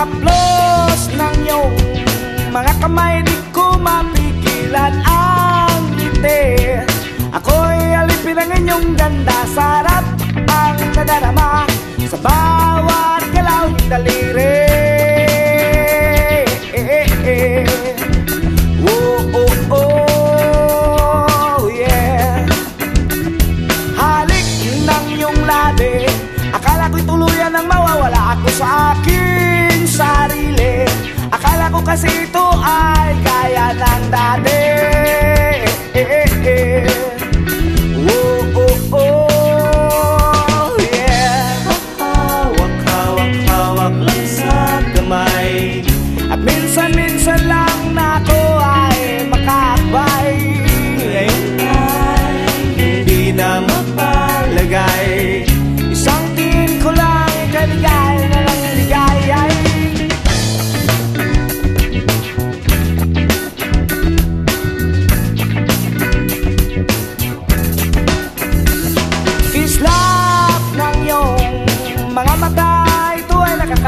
haplos ng iyong mga kamay Di ko mapigilan ang ngiti. Ako'y alipin ang inyong ganda Sarap ang nadarama Sa bawat galaw oh, oh, ng daliri Akala ko'y tuluyan ang mawawala ako sa akin kasi ito ay kaya ng dati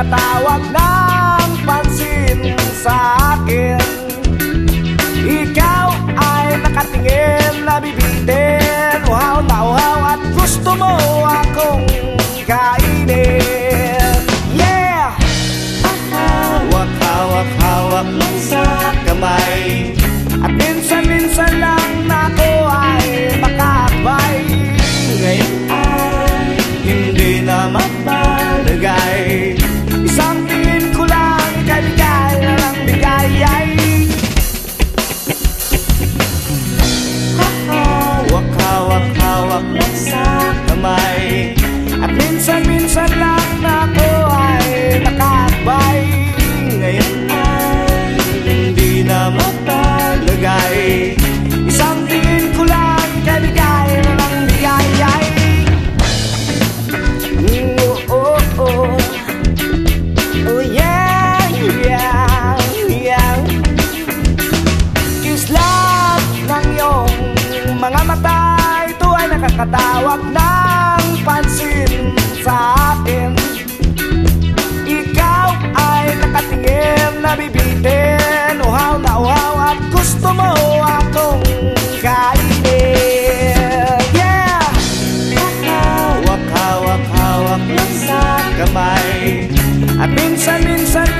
ay nakakatawag ng pansin sa akin. Ikaw ay nakatingin na bibitin Uhaw na uhaw at gusto mo akong kainin. Yeah! Hawak-hawak-hawak lang sa nakatawag ng pansin sa akin Ikaw ay nakatingin, nabibitin Uhaw na uhaw at gusto mo akong kainin Yeah! Hawak, hawak, hawak lang sa kamay At minsan, minsan